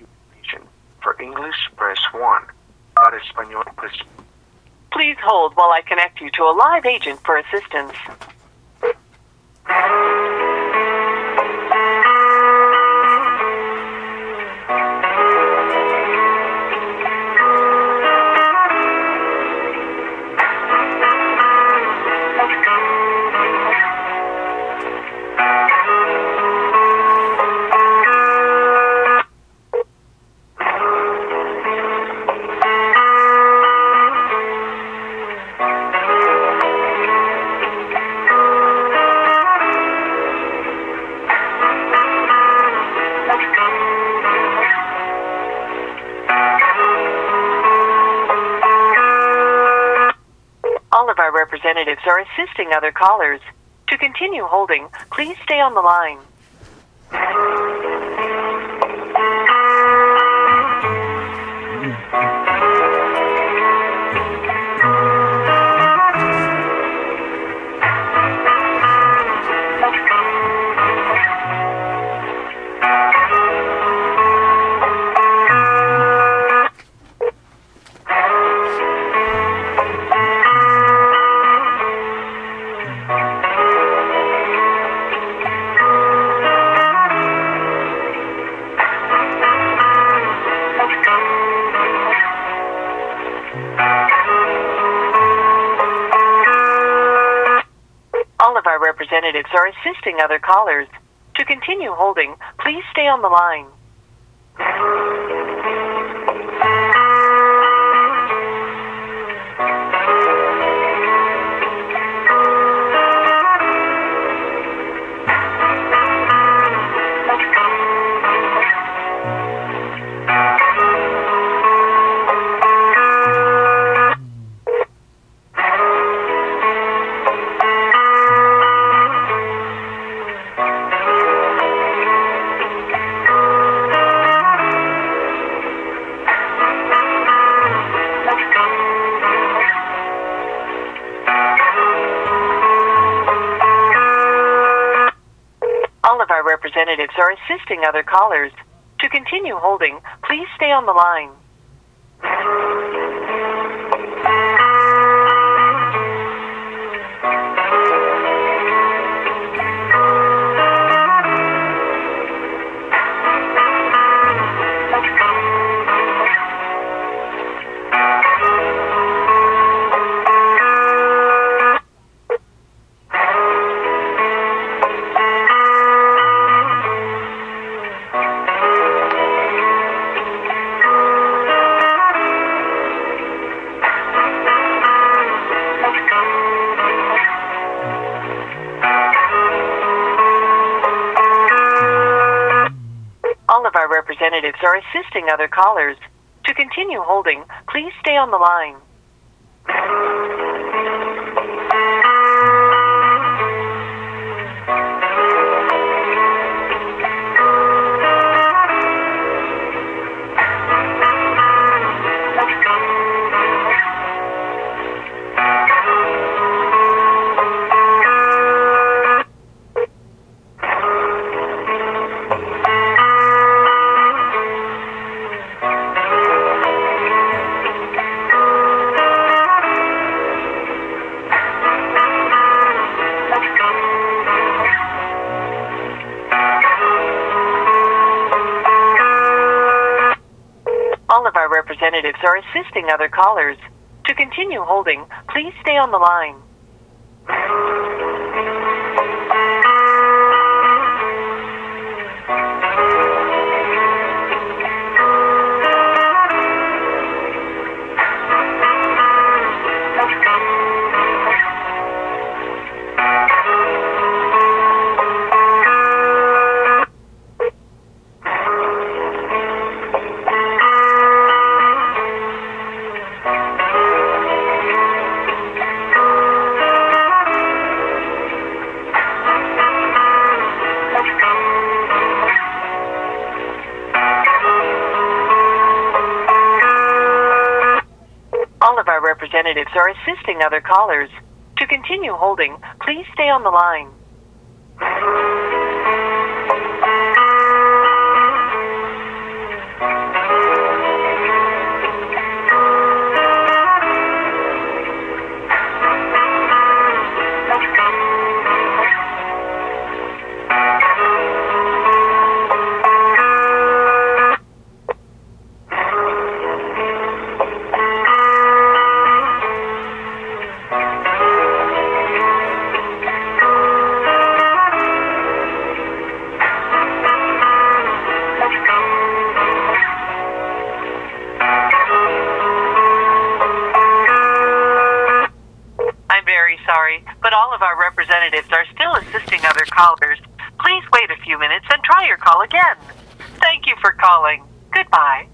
information. For English, press 1. Para español, press Please hold while I connect you to a live agent for assistance. Representatives are assisting other callers. To continue holding, please stay on the line. Our representatives are assisting other callers. To continue holding, please stay on the line. Our representatives are assisting other callers. To continue holding, please stay on the line. Representatives are assisting other callers. To continue holding, please stay on the line. All of our representatives are assisting other callers. To continue holding, please stay on the line. Representatives are assisting other callers. To continue holding, please stay on the line. Our representatives are still assisting other callers. Please wait a few minutes and try your call again. Thank you for calling. Goodbye.